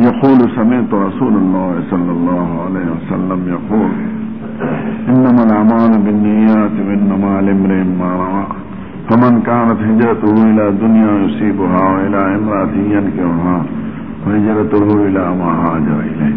يقول سمعت رسول الله صلى الله عليه وسلم يقول انما الاعمال بالنيات وانما لامرئ ما رواه فمن كانت هجرته إلى دنيا يصيبها وإلى سی ينكرها وهجرته إلى ما هاجر إليه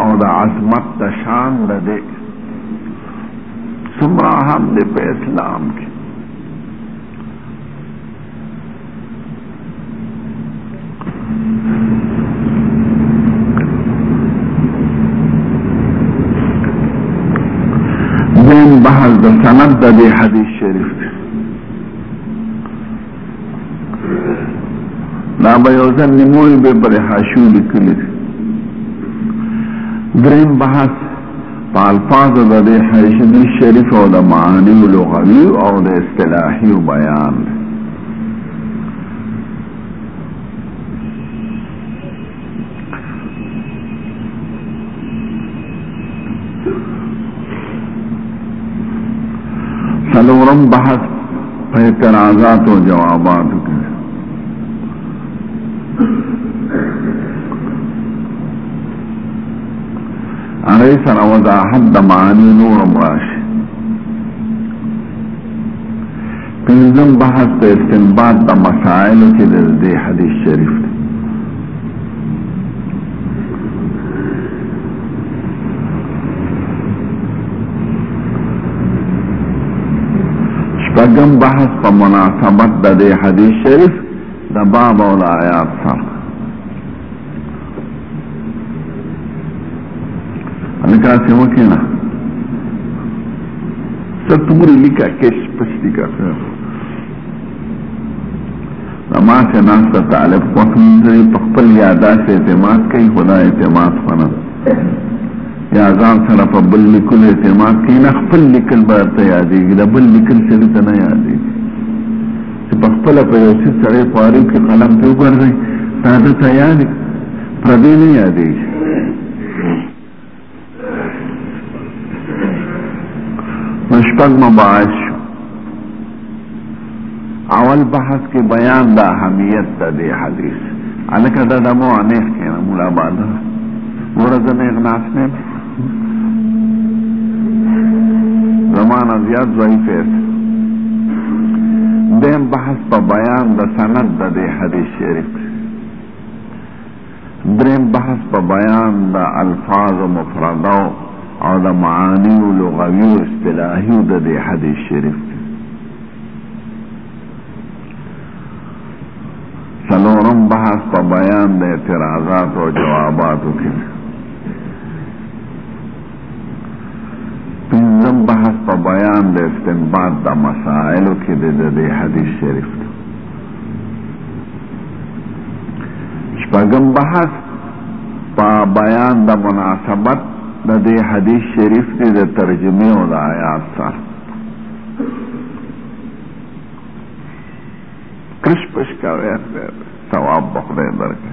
او د عظمت د شان د دې څومره هم د په اسلام کې دین بحث د سند د دې حدیث شریف دا به یو ځل نیموی به پر حاشو لیکلی دریم بحث په الفاظ د دې حیشدي شریف او د معانی او لغوي او د اصطلاحي بیان دی سلورم بحث په اعتراضات او جوابات کې اره سره وضاحت د معنی نور مراشد پنځم بحث د استنباط د مسائلو کې د دې حدیث شریف دی شپږم بحث په مناسبت د دې حدیث شریف د باب او د آیات سره لکه څه وکینا ستور لیکا کیس پښتي کا ما څه ناس ته طالب وکم دې په خپل یاداش اعتماد کوي خدا اعتماد خونه یا ځان سره په بل لیکل اعتماد کوي نه خپل لیکل به ته یادېږي د بل لیکل سره ته نه یادېږي چې په خپله په یو څیز سړی خواري کې قلم ته وګرځي دا ده ته یادې پردې نه یادېږي نو شپږ مباحث شو اول بحث کې بیان د اهمیت د دې حدیث الکه دا د مو انیس کې مولا باندې ورځ نه غناس نه زمانه زیات ضعیف است دیم بحث په بیان د سند د دې حدیث شریف دریم بحث په بیان د الفاظ مفردو او د معانی او لغوي او اصطلاحي د دې حدیث شریف څلورم بحث په بیان د اعتراضات او جواباتو کې پنځم بحث په بیان د استنباط د مسائلو کې د دې حدیث شریف دی شپږم بحث په بیان د مناسبت د دې حدیث شریف دی د ترجمه او د آیات سره کش پش کا ثواب بخدای درکړي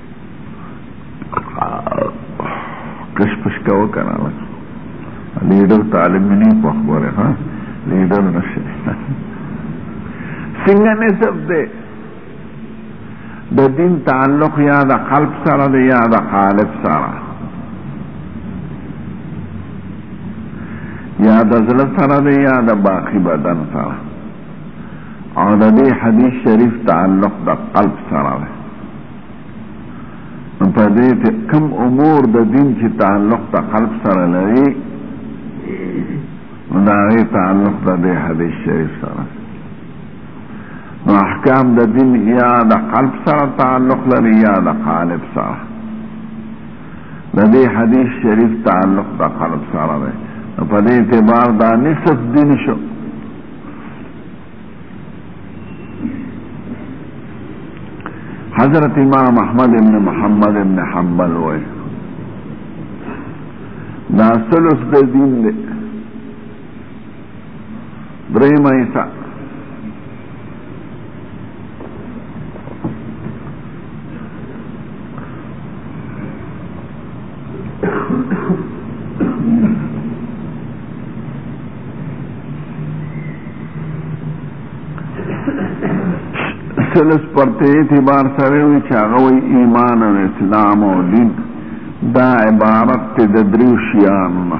کش پش کا وکړه لیډر طالب مې نه په خبره ها لیډر نشه څنګه نه سب ده د دین تعلق یا د قلب سره دی یا د قالب سره یا د زړه سره دی یا د باقی بدن سره او د دې حدیث شریف تعلق د قلب سره دی په دې کې کوم امور د دین چې تعلق د قلب سره لري نو دا غي تعلق د دې حدیث شریف سره نو احکام د دین یا د قلب سره تعلق لري یا د قالب سره د دې حدیث شریف تعلق د قلب سره دی په دې اعتبار دا نصف دین شو حضرت امام احمد ابن محمد ابن حنبل وای دا سلف د دین دی دریم ایسا سلس پرته اعتبار سره وي چې هغه وي ایمان او اسلام او دین دا عبارت ته د دریو شیانو نه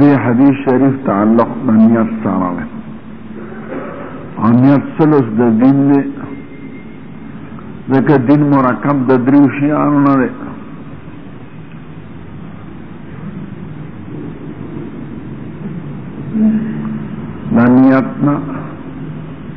دې حدیث شریف تعلق د نیت سره دی او نیت سلس د دین دی ځکه دین مرکب د دریو شیانو نه دی د نیت نه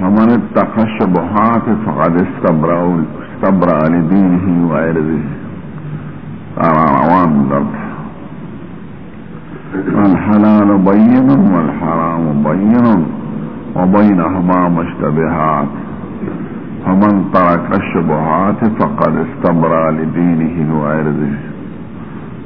فمن اتقى الشبهات فقد استبرأ استبرأ لدينه وعرضه روان درس فالحلال بين والحرام بين وبينهما مشتبهات فمن ترك الشبهات فقد استبرى لدينه وعرضه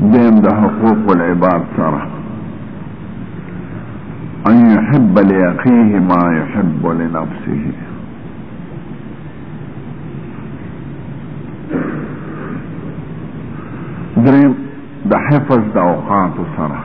بين ده حقوق العباد ترى ان يحب لاخيه ما يحب لنفسه دريم ده حفظ ده اوقاته سره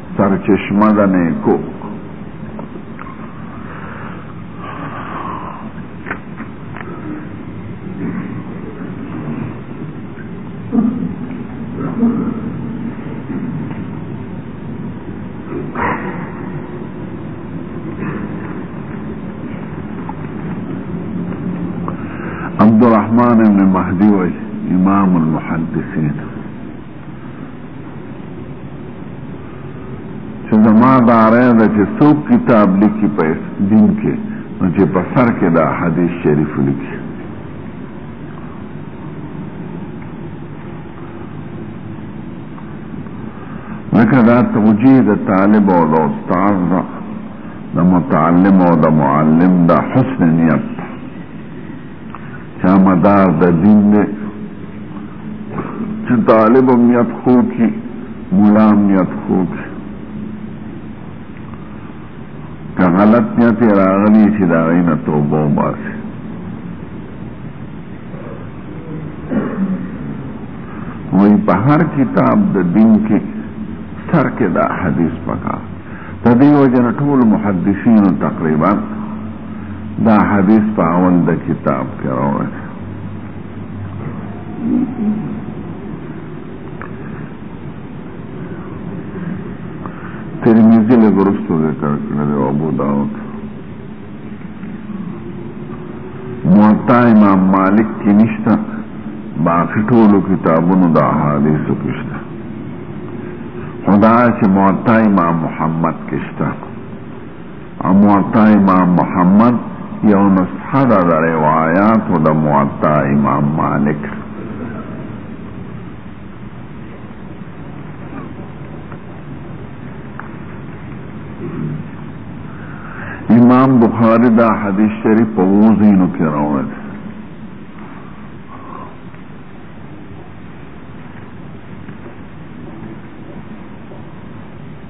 سرچشمه د نیکو عبد الرحمن بن مهدي وي امام المحدثين چې زما دا رأی ده چې څوک کتاب لیکي په دین کې نو چې په سر کې دا حدیث شریف لیکي لکه دا توجیه د طالب او د استاد ده د متعلم او د معلم د حسن نیت یا مدار د دین دی چې طالب هم نیت خو کی مولا هم نیت خو کی که غلط نیت راغلی چې دا غي نه توبه وباسي وای په هر کتاب د دین کې سر کې دا حدیث پکا د دې وجه ټول محدثین تقریبا دا حدیث په اول د کتاب کې راوړی ترمذی له ورستو ذکر کړی دی ابو داود موطا امام مالک کې نشته باقي ټولو کتابونو د احادیثو کې شته خدا چې موطا امام محمد کې شته او موطا امام محمد یو نسخه ده د روایاتو د موطا امام مالک امام بخاری دا حدیث شریف په وزینو کې راوړل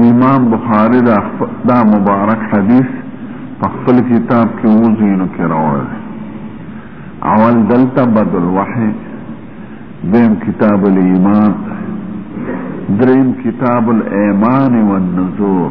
امام بخاری دا, دا مبارک حدیث په خپل کتاب کې وزینو کې راوړل اول دلته بدل وحی دیم کتاب الایمان دریم کتاب الایمان والنذور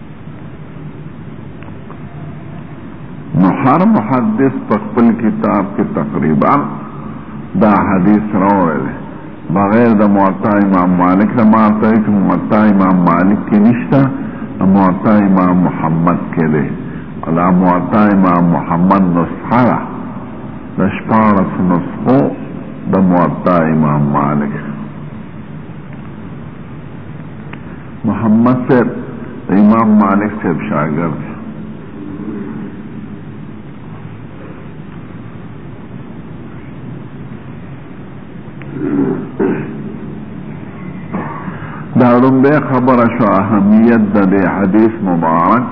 نو هر محدث په خپل کتاب کې تقریبا دا حدیث راوړی دی بغیر د معطا امام مالک نه ماته چې معطا امام مالک کې نشته معطا امام محمد کې دی دا معطا امام محمد نسخه ده د شپاړس نسخو د معطا امام مالک محمد صاحب د امام مالک صاحب شاګرد لومبه خبره شو اهمیت د دې حدیث مبارک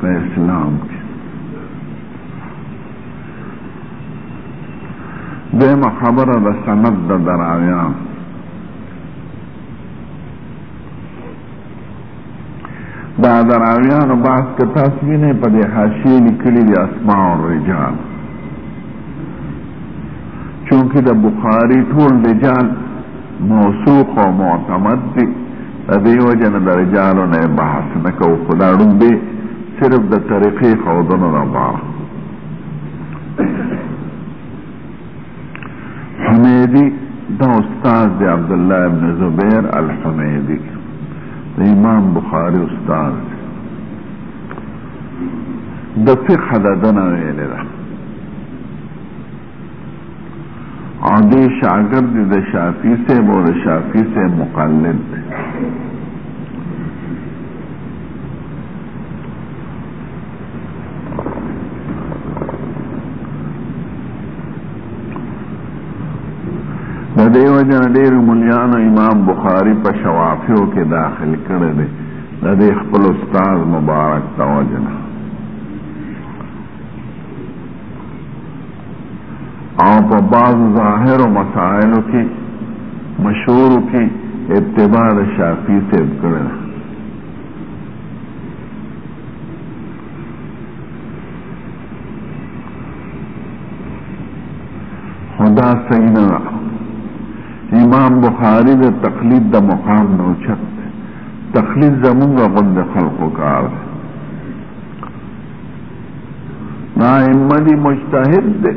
په اسلام کې دغه خبره د سند د دراویان دا د راویانو بحث که تاسو وینئ په دې حاشیې لیکلي دي اسماء الرجال چونکې د بخاري ټول رجال موثوق او معتمد دي د دې وجه نه د رجالو نه بحث نه کوو خو دا ړومبې صرف د طریقې ښودنو لپاره حمیدی دا استاد دی عبدالله ابن زبیر الحمیدی د امام بخاری استاد دی د فقه د دنه ویلې ده او دې شاګرد د شافعي صاحب او د شافعي صاحب مقلد دی د دې وجه ډېر مليانو امام بخاري په شوافیو کې داخل کړی دی د دې خپل استاد مبارک ته وجنه او په بعض ظاهر او مسائلو کې مشهور کې اتباع شافعي صاحب کړی خدا صحیح نه امام بخاری د تقلید د مقام نه اوچت تقلید زمونږ غوند خلقو کار دی نا امدی مجتهد دی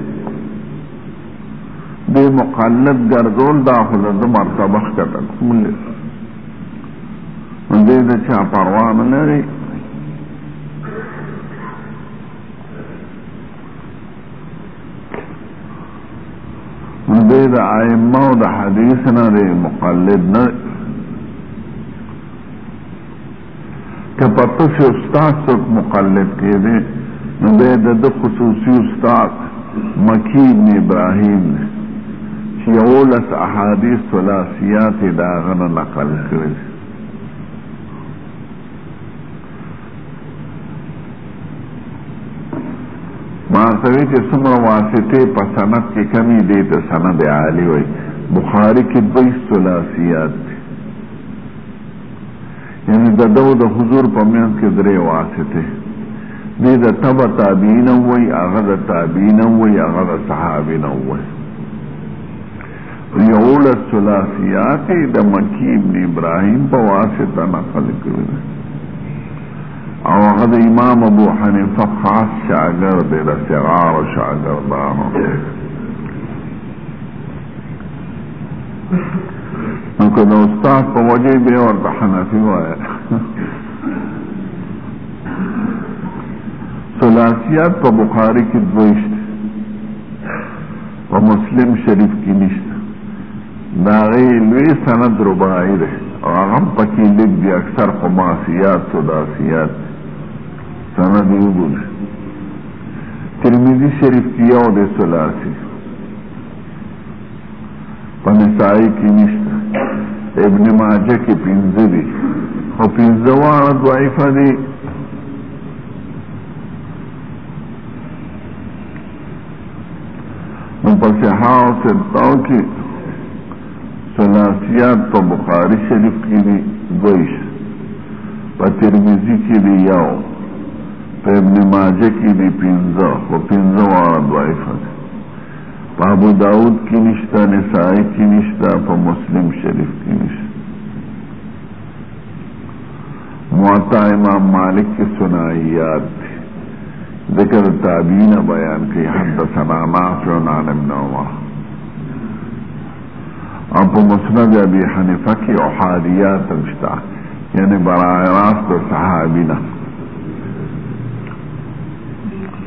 د مقلد ګرځول دا خو د مرتبه ښکته کولی دې د چا پروا نه لري دې د ائمه او د حدیث نه مقلد نه که په پسې استاد څوک مقلد کېدی نو بیا د ده خصوصي استاد مکی ابن ابراهیم دی چې یولس احادیث ثلاثیات یې د هغه نه نقل کړي دي ما ورته وایي چې څومره واسطې په سند کې کمې دي د سند عالي وایي بخاري کې دوی ثلاثیات یعنی دده او د حضور په منځ کې درې واسطې دي د تبع تابعین وای هغه د تابعین وای هغه د صحابین وای یولس ثلاثیات د مکی ابن ابراهیم په واسطه نقل کړی او هغه د امام ابو حنیفه خاص شاګرد دی د صغار شاګردانو نو که د استاد په وجه بیا ورته حنفي وایه ثلاثیات په بخاري کې دویشت په مسلم شریف کې نشته دا غي لوی سند رباعي ده او هغه پکې لګ دي اکثر خماسیات ثلاثیات سند یو ګل ترمذی شریف کې یو د ثلاثی په نسائی کې نشته ابن ماجه کې پنځه دي او پنځه واړه ضعیفه دي نو په صحاو سرتاو کې ثلاثیات په بخاری شریف کې دي دویش په ترمذی کې دي یو په ابن ماجه کې دي پنځه او پنځه واړه ضعیفه دي په ابو داود کې نشته نسائی کې نشته په مسلم شریف کې نشته معطا امام مالک کې سنائیات دی ذکر تابعین بیان کوي حدثنا نافع عن ابن عمر او په مسند ابي حنیفه کې احادیات نشته یعنی برای راست صحابی نه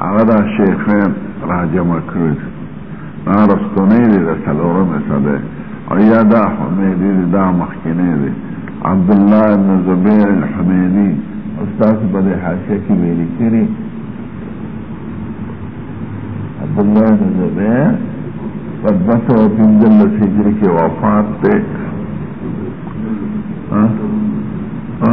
هغه دا شیخین راجمع کړی دي دا رستنی دی دا سلورم صدی او یا دا حمیدی دی دا مخکنی دی عبدالله ابن زبیر الحمیدی استاذ په دې حاشیه کې ویلي کړي عبدالله ابن زبیر په دوه سوه پنځلس هجري کې وفات دی ها ها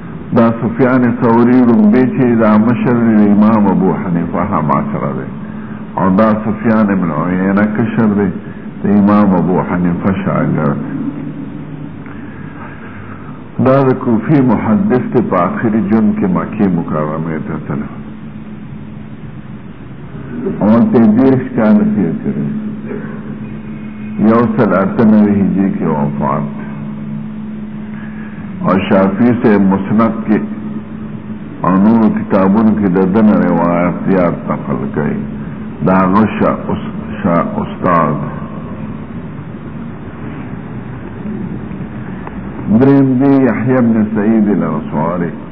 دا سفیان ثوری ړومبی چی دا مشر دی د امام ابو حنیفه همعصره دی او دا سفیان ابن عینه کشر دی د امام ابو حنیفه شاګرد دا د کوفی محدث ته په آخري جون کې مکه مکرمه ته تللی اون ته دیرش کال تیر کړی یو سل اته نوي هجری کې وفات او شافعي سے مسند کې او نور کتابونو کې د دنه روایت زیات نقل کړي دا غشا اس شا استاد دریم دی یحیی بن سعید الانصاری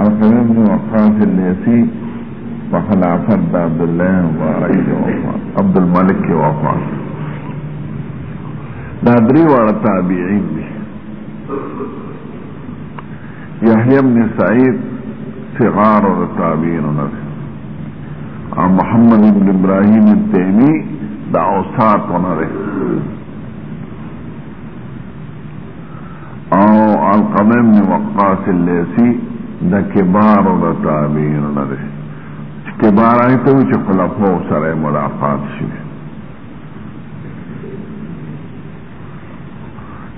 عقبه ابن وقاص اللیسی په خلافت د عبد الله مبارک کې وفات عبد الملک کې وفات دا درې واړه تابعین دي یحیی بن سعید صغار التابعین نه او محمد بن ابراهیم التیمی دا اوسات ونه او علقمه ابن وقاص اللیسی د کبارو د تابعین نه دی چې کبار هغه ته وایي چې خلفاو سره ملاقات شي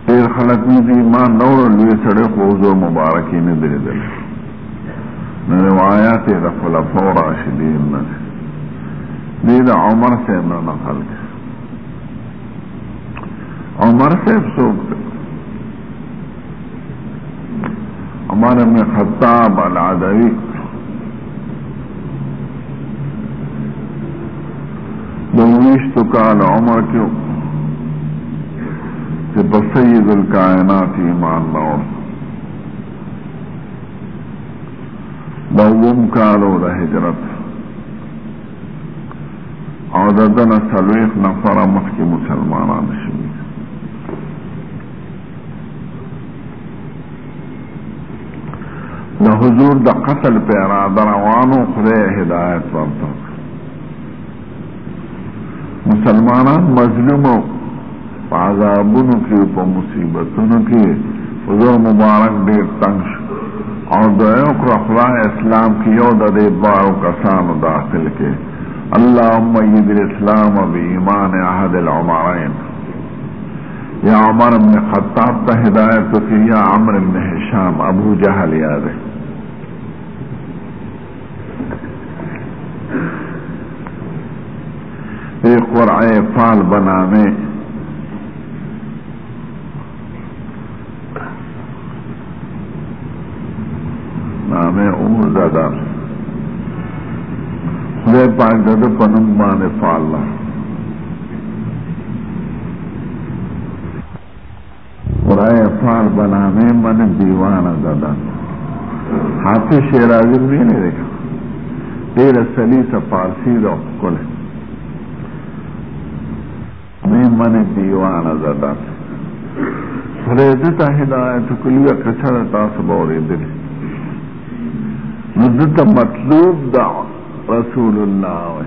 ډېر خلک وایي چې ما نور لوی سړی خو حضور مبارک یې نه دی لیدلی نو روایات یې د خلفاو راشدین نه دی دی د عمر صاحب نه نقل دی عمر صاحب څوک دی عمر ابن خطاب العدوي د ویشتو کال عمر کې چې په سید الکائنات ایمان راوړ دا اووم کال و د هجرت او د ده نه څلوېښت نفره مخکې مسلمانان شوي د حضور د قتل په اراده روانو خدای هدایت ورته مسلمانان مظلوم په عذابونو کې په مصیبتونو کې حضور مبارک ډیر تنگ شو او دعا وکړه خدای اسلام کې یو د دې دوارو کسانو داخل کې اللهم ايد الاسلام بإيمان احد العمرين یا عمر ابن خطاب ته هدایت وکړي یا عمرو ابن هشام ابو جهل یاده ای قرعه فال بنامه نامه عمر دادا خدای پاک دادا پنم باندې فال الله برای پار بنامه من دیوانه دادن حافظ شیرازی مینه دی ډیر سلیسه پارسی ده کوله می من دیوانه دادن خدای دې ته هدایت کلیه کچره تاسو به اورېدل نو دته مطلوب دا رسول الله وي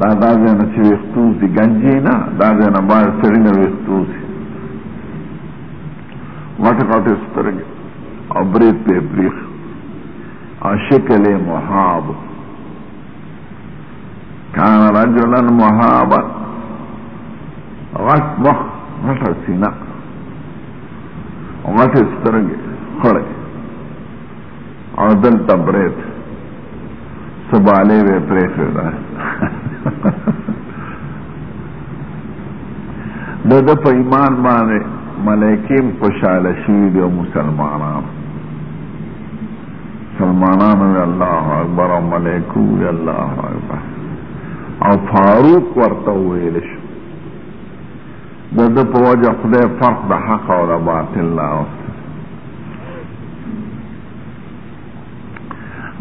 دا دا ځای نه چې ویښتوز دي ګنجې نه دا ځای نه باید سړي نه ویښتوز دي غټې غټې سترګې او برید پې بریښ او شکل یې محاب کان رجلا محابا غټ مخ غټه سینه غټې سترګې خړې او دلته برید سباله وی پریخی دا د د په ایمان باندې ملائکیم خوشاله شوي دي مسلمانان مسلمانان وی الله اکبر او ملائکو وی الله اکبر او فاروق ورته ویل شو د ده په وجه خدای فرق د حق او د باطل راوست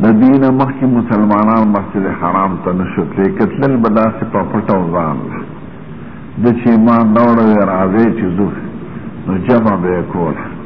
د دینه مخکې مسلمانان مسجد حرام ته نشو تللی که تلل به داسې په پټه او ځان د چې ایمان نه وړی راځی چې ځو نو جمع به یې کوله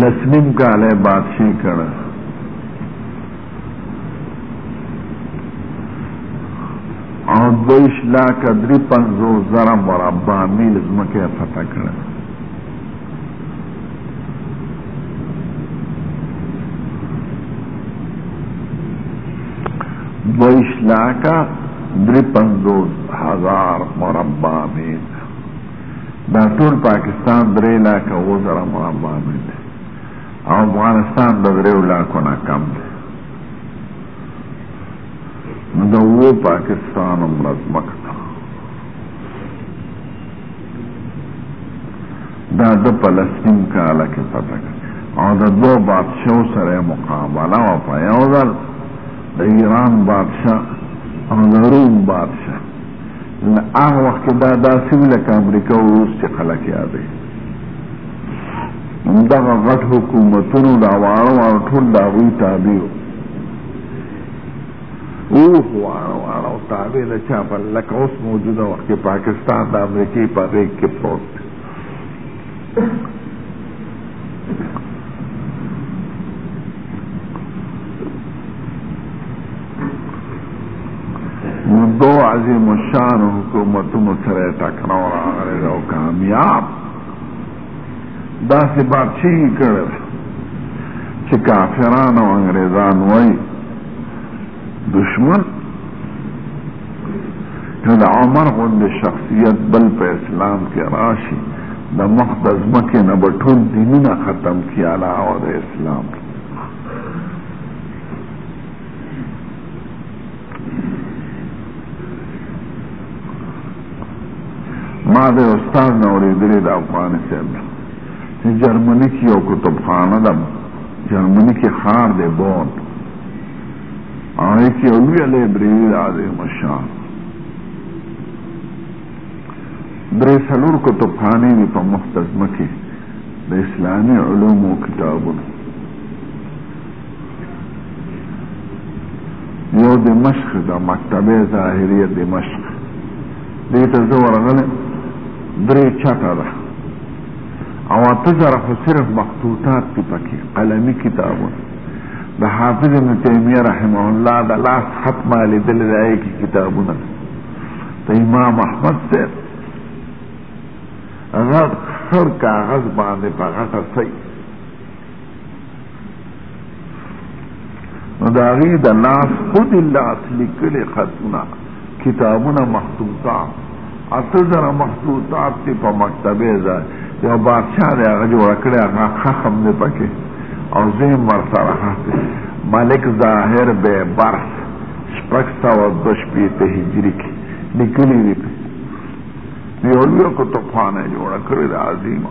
لسنیم کاله بادشاہي کړه او دویش لاکه درې پنځوس زره مربع میل ځمکه یې فتح کړه دویش لاکا دری پنزوز هزار مربع متر دا ټول پاکستان درې لاکه اووه زره مربع متر دی او افغانستان د دریو لاکو نه کم دی نو د اوو پاکستان عمره ځمکه دا د فلسطین کاله کې پته او د دوه بادشاهو سره مقابله وه په یو ځل د ایران بادشاه او د روم بادشاه له هغه وخت کې دا داسې وي لکه امریکا او روس چې خلک یادوي همدغه غټ حکومتونو دا واړه واړه ټول د هغوی تابع اوه واړه واړه او تابع د چا په لکه اوس موجوده وخت کې پاکستان د امریکې په غېږ کې پروت دی نو دو عظیم الشان حکومتونو سره ټکراو راغلی او کامیاب داسې بادشي یې کړی دی چې کافران او انګریزان وایي دشمن که د عمر غوندې شخصیت بل په اسلام کې راشي د مخ د ځمکې نه به ټول دینونه ختم کړي علاوه د اسلام کې ما د استاد نه اورېدلې د افغان صاحب چې جرمني کې یو کتابخانه ده جرمني کې ښار دی بون هغه کې یو لوی لایبرري ده د مشان درې څلور کتابخانې دي په مختزمه کې د اسلامي علومو کتابونه یو دمشق دا مکتبه ظاهریه دمشق دې ته زه ورغلم درې چاته ده او اته زره خو صرف مخطوطات دي پکې قلمي کتابونه د حافظ ابن تیمیه رحمه الله د لاس خط ما لیدلی دی هغې کې کتابونه د امام احمد صاحب هغه خړ کاغذ باندې په غټه صحیح نو دا غي د لاس خود لاس لیکل خطونه کتابونه مخطوطه اته زره مخطوطات تی په مکتبه ځای یو بادشاہ دی هغه جوړ کړی هغه خخم دی پکې او زه مر سره هاتې ملک ظاهر به برس شپږ سوه دوه شپېته هجري کې لیکلي دي یو لوی کتابخانه یې جوړه کړې ده عظیمه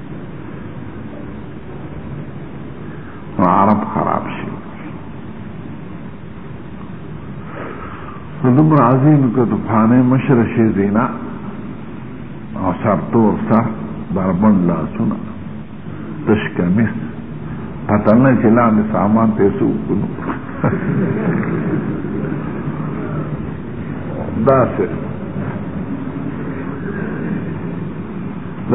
نو عرب خراب شي نو دومره عظیم که د پخوانۍ مشره شي زینا او سرتور سر بربنډ لاسونه تش کمیس پته نه چې لاندې سامان ته یې څه وکړو داسې د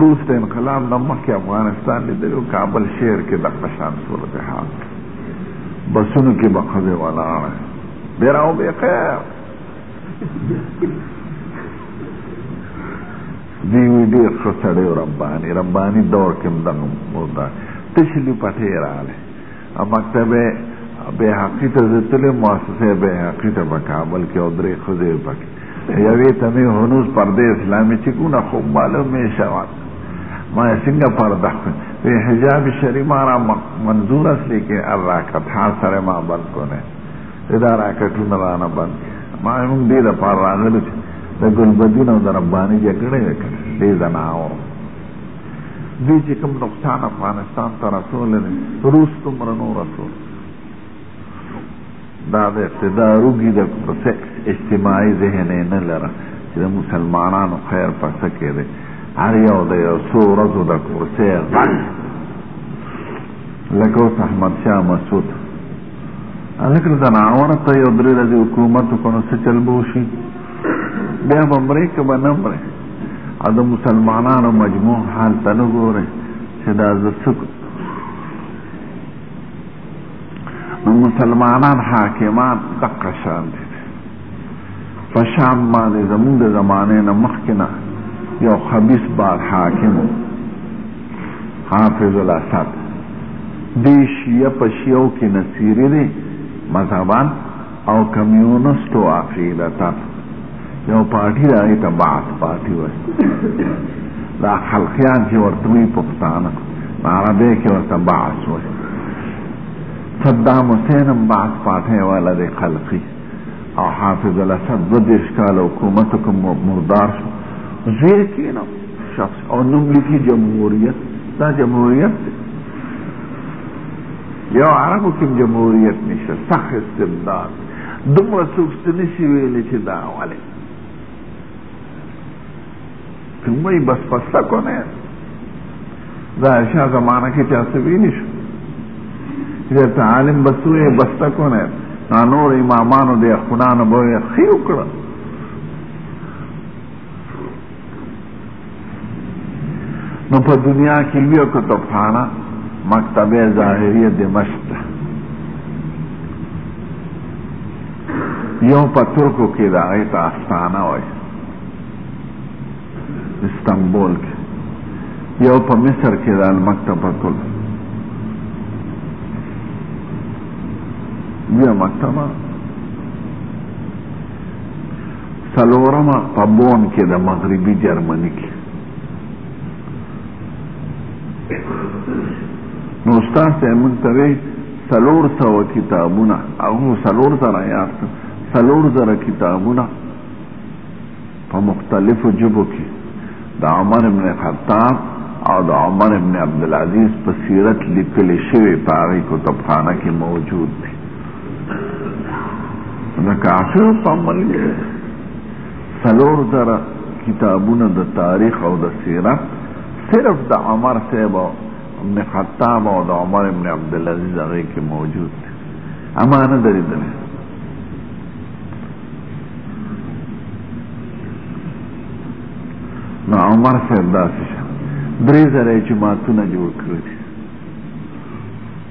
روس د انقلاب نه مخکې افغانستان لیدلی و کابل شهر کې دغه شان صورتحال بسونو کې به ښځې ولاړې بې را او بې خیر دی وی ډېر ښه سړی و رباني رباني دور کې هم دغه تشلي پټې راغلی مکتب بیحقی ته زه تلم مؤسسه بیحقی ته په کابل کې او درې ښځې وې پکې یوې ته مې هنوز پردې اسلامي چې کونه خو معلومې شوه ما یې څنګه پرده کړم وی حجاب شریف ما را منظور است لیکن هر راکت ها سره ما بند کنه دا راکتونه رانه بند ما یې مونږ دې لپاره راغلو چې د ګلبدین او د رباني جګړه یې کړې دې زناور دوی چې کوم نقصان افغانستان ته رسولی دی روس دومره نو رسول دا د اقتدار وږي د اجتماعي ذهن یې نه لره چې د مسلمانانو خیر په څه کې دی هر یو د یو څو ورځو د کورسۍ غږ لکه اوس احمدشاه مسعود هلک د ناوړه ته یو درې ورځې حکومت وکړو څه چل به وشي بیا به مرې که به نه مرې او د مسلمانانو مجموع حال ته نه ګورئ چې دا زه څه نو مسلمانان حاکمان دقه شان دي په شام باندې زمونږ د زمانې نه مخکې نه یو خبیث باد حاکم حافظ الاسد دی شیعه په شیعو کې نصیري دی مذهبان او کمیونستو عقیدتا یو پارټي د هغې ته بعث پارټي وایي دا خلقیان چې ورته وایي پښتانه عربی کې ورته بعث وایي صدام حسین هم بعض پاټه والا دی خلقی او حافظ الاسد دو دیش کال حکومت کوم مردار شو زیر کینو شخص او نوم لیکي جمهوریت دا جمهوریت دی یو عربو کې جمهوریت نشته سخت استبداد دومره څوک څه نشي ویلی چې دا ولې تموی بس پسته کنه دا شا زمانه کې چا څه ویلی شو چې عالم بسوی بسته کنه نا نور امامانو د خنانو به خیو کړه نو په دنیا کې لوی کتابخانه مکتبه ظاهریه دمشق ده یو په ترکو کې ده هغې ته استانه وایي استنبول کې یو په مصر کې ده المکتبه کل بیا مکتبه څلورمه په بون کې د مغربي جرمني کې نو استاد صاحب موږ ته وایي څلور سوه کتابونه هغه څلور زره یاد کړه څلور زره کتابونه په مختلفو ژبو کې د عمر ابن خطاب او د عمر ابن عبدالعزیز په سیرت لیکل شوي په هغې کتابخانه کې موجود دي د کافر په عمل کې څلور زره کتابونه د تاریخ او د سیرت صرف د عمر صاحب او ابن خطاب او د عمر ابن عبدالعزیز هغې کې موجود دی اما نه درېدلی نو عمر صاحب داسې شه درې زره یې جوماتونه جوړ کړي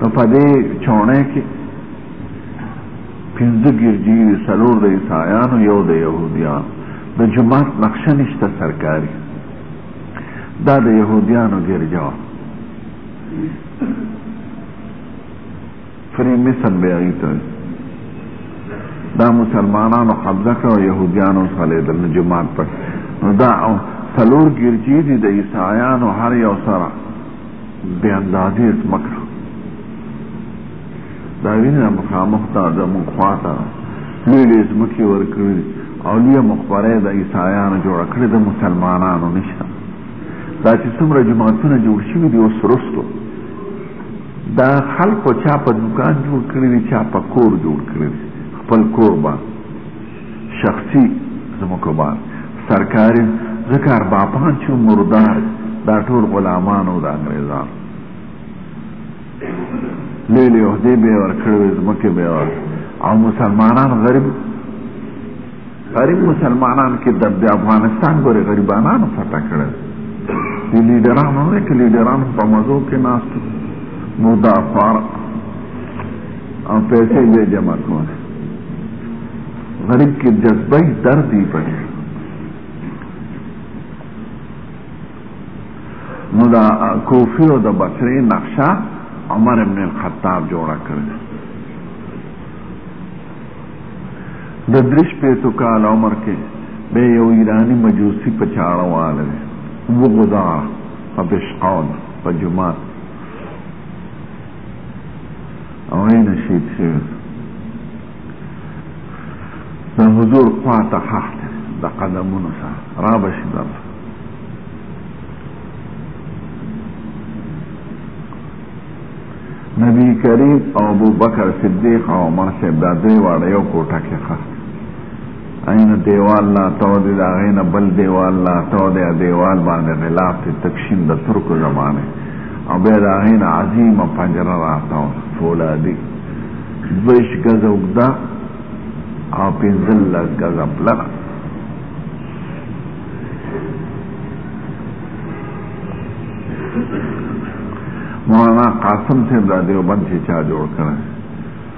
نو په دې چوڼۍ کې پنځه ګرجي وي څلور د عیسایانو یو د یهودیانو د جومات نقشه نشته سرکاري دا د یهودیانو ګرجه وه فري مثل به هغوی ته دا مسلمانانو قبضه کړه او یهودیانو څلېدل نو جومات پکې نو دا څلور ګرجي دي د عیسایانو هر یو سره بې اندازې ځمکه دا وینه مخامخ ته زموږ خوا ته لوی لوی ځمکې ورکړي او لویه مقبره یې د عیسایانو جوړه کړې د مسلمانانو نشته دا چې څومره جوماتونه جوړ شوي دي اوس وروستو دا خلکو چا په دوکان جوړ کړي دي چا په کور جوړ کړي دي خپل کور باندې شخصي ځمکوبان، سرکاري ځکه اربابان چې مردار دا ټول غلامان او د انګرېزانو لوی لوی عهدې به یې ورکړې وې ځمکې به یې ورکړې او مسلمانان غریب غریب مسلمانان کې د افغانستان ګورې غریبانانو فتح کړل د لیډرانو نه کې لیډران په مزو کې ناست مردافار او پیسې به جمع کول غریب کې جذبه درد دی پټ نو دا کوفی او د بصری نقشه عمر ابن الخطاب جوړه کړل د درش په تو کال عمر کې به یو ایرانی مجوسی په چاړه واله وو غدا په بشقان په جمعه ویل شهید شوی د حضور خوا ته خښ دی د قدمونو سره را به شي در نبی کریم او ابوبکر صدیق او عمر صاحب دا درې واړه یو کوټه کې خښ اینه دیوال لا تو دی دا غینه بل دیوال لا تو دی دیوال باندې غلاف ته تکشین د ترکو زمانه او به دا غینه عظیمه پنجره راتاو فولادی دویش گز اوگدا او پینزل لز گز اپلنا مولانا قاسم صاحب دا دیوبند چې چا جوړ کړی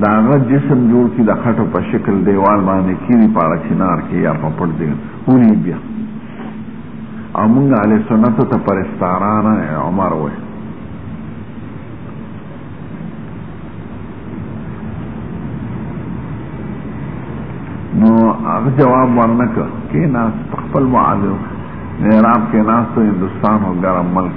دا هغه جسم جوړ کی د خټو په شکل دیوال باندې کیږي په چنار کې یا په پړ دی ونی بیا او موږ علی سنت ته پرستاران عمر وای نو هغه جواب ورنک کې ناس خپل معلم نه رام کې ناس ته هندستان او ګرم ملک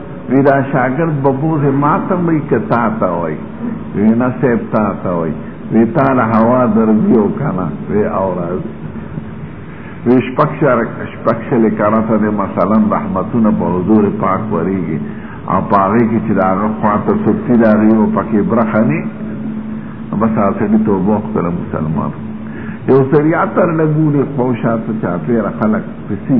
وی دا شاګرد به بوز ما ته وای که تا ته وای وی نه صاحب تا ته وای وی تا له هوا درځي او کنه وی او راځي وی شپږ شپږ شلې کارته د مثلا رحمتونه په حضور پاک وريږي او په هغې کې چې د هغه خوا ته څوک تي د هغې او پکې برخه ني بس هغه سړي توبه وکړه مسلمان یو سړي اتر لګولي خو شاته چاپېره خلک پسي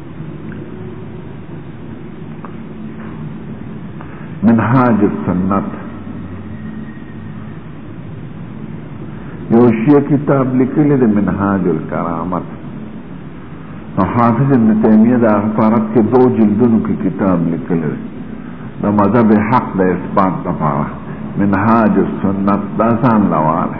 منهاج السنت یو شیعه کتاب لیکلی د منهاج الکرامت نو حافظ ابن تیمیه د اخبارت کې دو جلدونو کې کتاب لیکلی دی د مذهب حق د اثبات لپاره منهاج السنت دا ځان لواله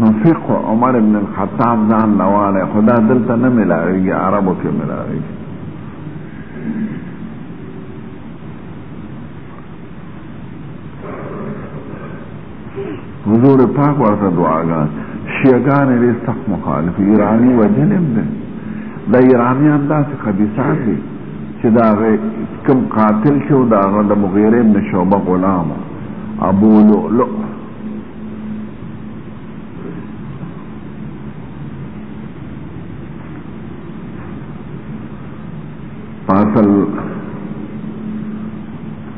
نو فقه عمر ابن الخطاب ځان لواله خدا دلته نه ملاویږي عربو کې ملاویږي حضور پاک ورته دعاګان شیعګان یې سخت مخالف ایرانی وجلم دی د ایرانیان داسې خبیثان دي چې دا کوم قاتل شو دا د مغیره ابن شعبه غلام ابو لؤلؤ اصل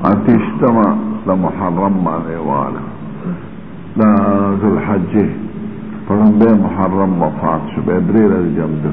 اتشتما د محرم باندې واله دا ذل حج پرم به محرم وفات شو به درې ورځې جمع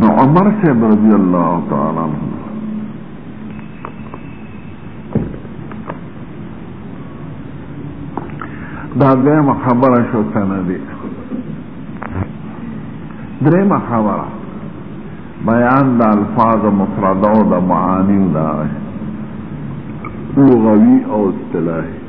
نو عمر صاحب رضی الله تعالی عنہ دا دیم خبره شو کنه دی دریم خبره بیان د الفاظ مفرده او د معانی او د لغوي او اصطلاحي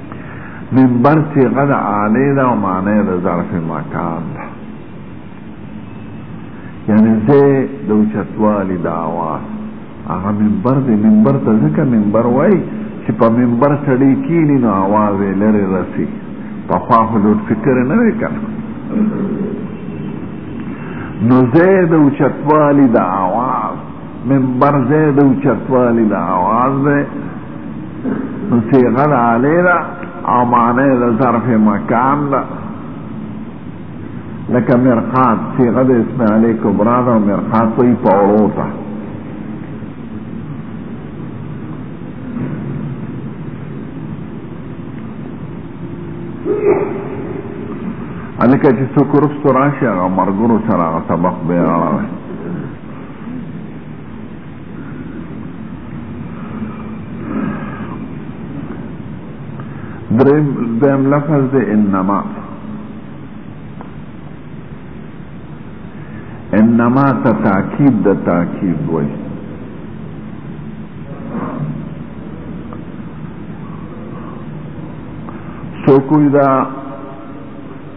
منبر صيغه د عالي ده او معنی د ظرف مکان ده یعنی زه د اوچتوالي د اواز هغه منبر دی منبر ته ځکه منبر وای چې په منبر سړی کینی نو اواز یې لرې رسی په خوا خو لوډ فکر نه وی کنه نو زه د اوچتوالي د اواز منبر ځای د اوچتوالي د اواز دی نو صیغه د عالې ده او معنی د ظرف مکان ده لکه مرقات صیغه د اسم علی کبرا ده او مرقات وایي پوړو ته هلکه چې څوک وروسته راشي هغه مرګونو سره هغه سبق بیانوي دریم دیم لفظ د انما انما ته تاکید د تاکید وای سو کوئی دا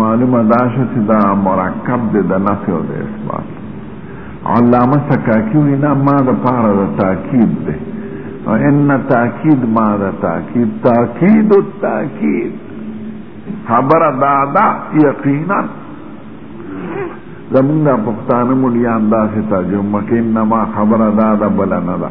معلومه دا شو چې دا مرکب دی د نفي او د اثبات علامه سکاکي وایي نه ما د پاره د تاکید دی او ان تاکید ما د تاکید تاکید التاکید خبره دا ده یقینا زمونږ د پښتانه ملیان داسې ترجمه کوي انما خبره دا ده بله نه ده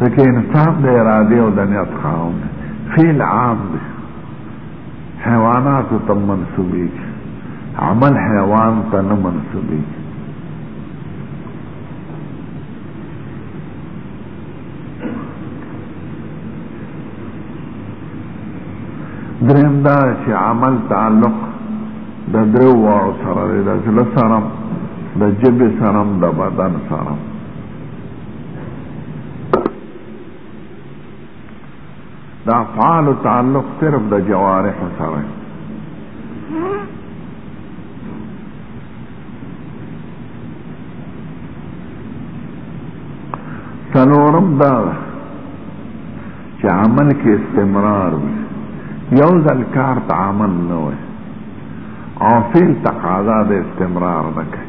ځکه انسان د ارادې او د نیت خاوند دی فعل عام دی حیواناتو ته منسوبېږي عمل حیوان ته نه منسوبېږي دریم دا چې عمل تعلق د درو واړو سره دی د زړه سره د ژبې سره د بدن سره دا فعال تعلق صرف د جوارح سره سلورم دا چې عمل کې استمرار وي یو ځل کار ته عمل نه وي او فعل تقاضا د استمرار نه کوي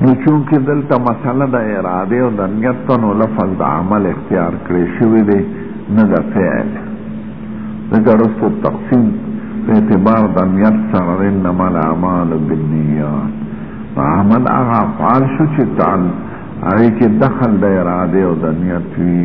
نو چونکه دلته مسله د اراده او د نیت په نو لفظ د عمل اختیار کړی شوی دی نه د فعل ځکه رسو تقسیم په اعتبار د نیت سره دی انما الاعمال بالنیات عمل هغه افعال شو چې تعال هغې کې دخل د اراده او د نیت وي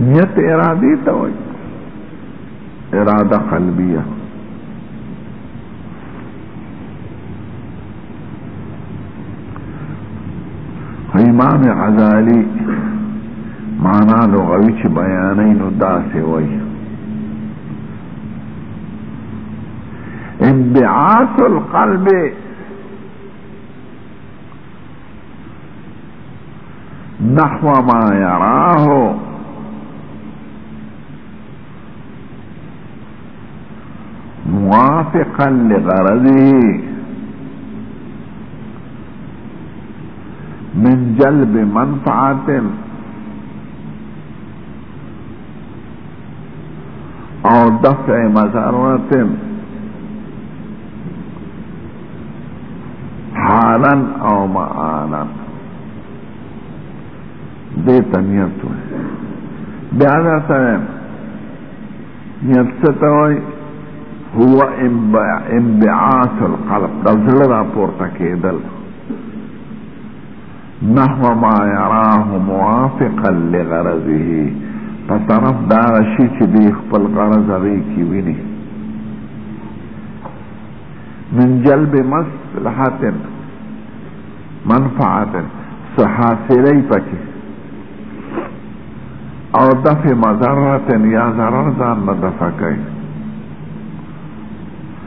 نیت ارادی ته وای اراده قلبیه امام غزالی معنا لغوی چې بیانې نو داسې وای انبعاث القلب نحو ما يراه موافقا لغرضه من جلب منفعة أو دفع مزارة حالا او معانا دې تنیت وي بیا دا سره نیت څه ته وایي هو انبعاث القلب دا زړه راپورته کېدل نحو ما يراه موافقا لغرضه په طرف دا شي چې دی خپل غرض هغه کې ویني من جلب مصلحت منفعت صحاصلی پکې او دفع مضرت یا ضرر ځان نه دفع کوي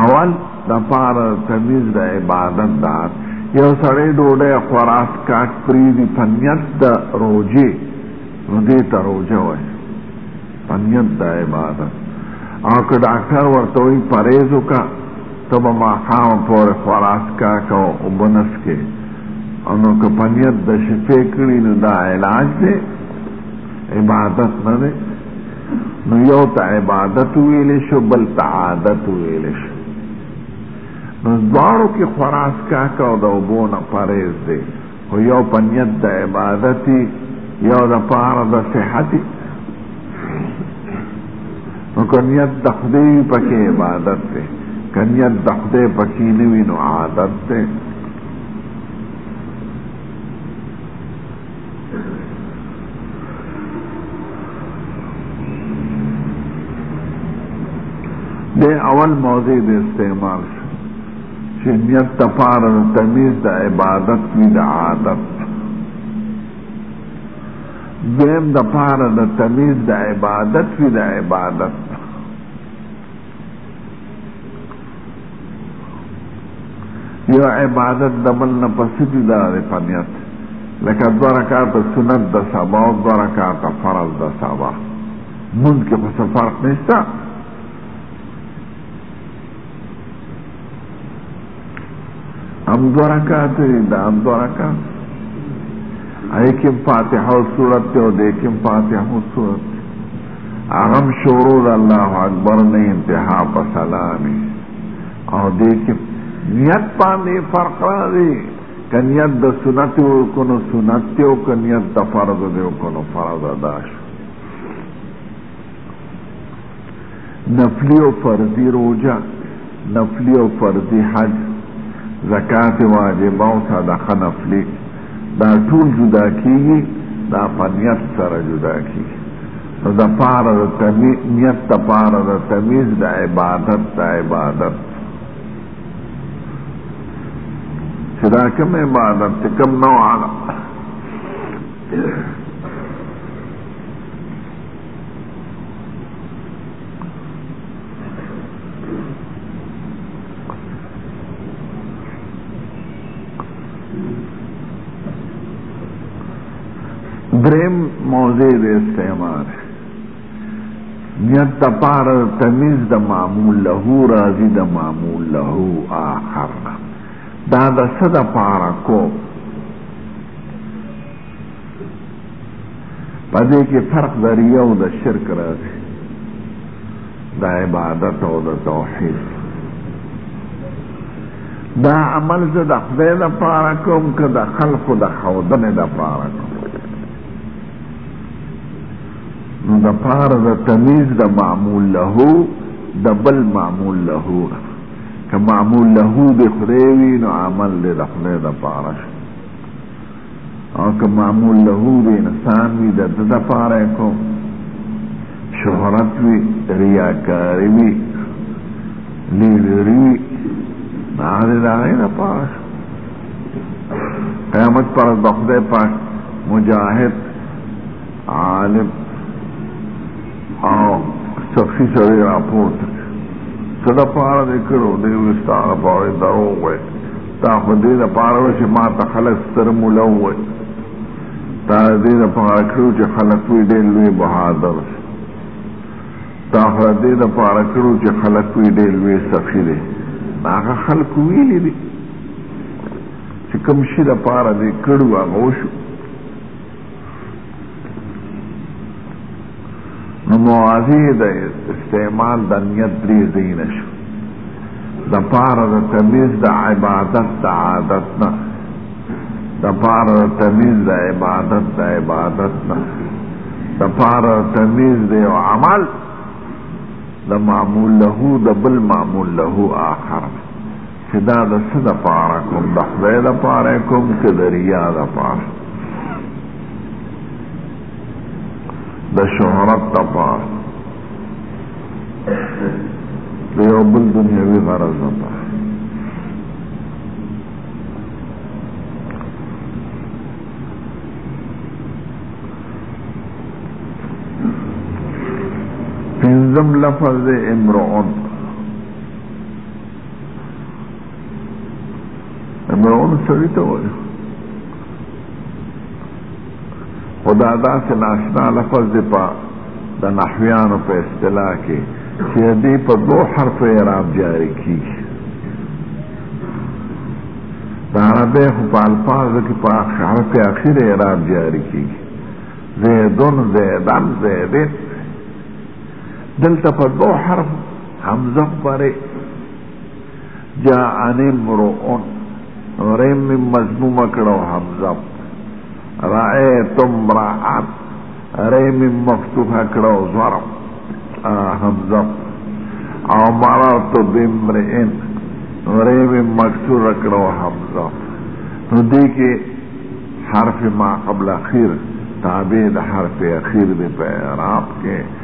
اول د پاره تمیز د عبادت دا یو سړی ډوډۍ خوراک کاټ پریدي په نیت د روژې نو دې ته روژه وایي په نیت د عبادت او که ډاکټر ورته وایي پرهېز وکړه ته به ماښام پورې خوراک کاک او اوبه نه څکې او نو که په نیت د شفې کړي نو دا علاج دی عبادت نه دی نو یو ته عبادت ویل شو بل ته عادت ویل شو نو دواړو کې خراس کاکا او د اوبو نه پرهیز دی خو یو په نیت د عبادتي یو د پاره د صحتي نو که نیت د خدای وي پکې عبادت دی که نیت د خدای پکې نه وي نو عادت دی د اول موضوع د استعمال شو چې نیت د پاره د تمیز د عبادت وي د عادت دویم د پاره د تمیز د عبادت وي د عبادت یو عبادت د بل نه پس جدا دی په نیت لکه دوه رکعاته سنت د سبا او دوه رکعاته فرض د سبا مونږ کې خو څه فرق نشته هم دو رکعت دی دا هم دو رکعت ایکم فاتحه او صورت دی او د ایکم فاتحه او صورت دی هغه شروع د الله اکبر نه انتها په سلام او د ایکم نیت باندې فرق راځي کنیت د سنت او کنو سنت او کنیت د فرض دی او کنو فرض ادا شو نفلی او فرضی روژه، نفلی او فرضی حج، زکات واجبه او صدقه نفلی دا ټول جدا کیږي دا په نیت سره جدا کیږي نو د پاره د تمیز نیت د پاره د تمیز د عبادت د عبادت چې دا کوم عبادت چې کوم نوع دریم موضع د استعمال نیت د پار تمیز د معمول له راضی د معمول له آخر دا د صد پار کو په دې کې فرق د ریا او د شرک راځي د عبادت او د توحید دا عمل زه د خدای لپاره کوم که د خلقو د ښودنې لپاره کوم نو د پاره د تمیز د معمول له د بل معمول له که معمول له د خدای وي نو عمل د خدای لپاره شي او که معمول له د انسان وي د ده دپاره یې کوم شهرت وي ریاکاري وي لیزري وي نو هغه د هغې دپاره قیامت پر ورځ به خدای پاک مجاهد عالم او سخي سړی راپورته څه دپاره دې کړو دی وي ستا لپاره دروغ وایي دا خو دې د پاره چې ما ته خلک ستر مولا ووایي دا دې د پاره کړو چې خلک وي ډېر لوی بهادر شي دا خو دې د پاره کړو چې خلک وي ډېر لوی سخي دی هغه خلک ویلي دي چې کوم شي د پاره دې کړو هغه وشو نو مواضع د استعمال د نیت درې ځایونه شو د پاره د تمیز د عبادت د عادت نه د پاره د تمیز د عبادت د عبادت نه د پاره د تمیز د یو عمل د معمول له د بل معمول له آخر نه چې دا د څه د پاره کوم د خدای د پاره کوم که د ریا د پاره د شهرت د پاره د یو بل دنیوي غرض د پاره پنځم لفظ امرؤن امرون سړی ته وایي خو دا داسې ناشنا لفظ دی په د نحویانو په اصطلاح کې چې دې په دوه حرفو اعراب جاري کېږي د عربۍ خو په الفاظو کې په حرف اخیر اعراب جاري کېږي زیدون زیدن زیدن دلته په دوه حرف حمزه پرې جا ان امرؤن ریم می مضموم کړو حمزه رأیت امرأت ریم می مفتوح کړو ضرب حمزه او مررت بامرئن ریم می مکسور کړو حمزه نو دې کې حرف ما قبل اخیر تابع د حرف اخیر دی په اعراب کې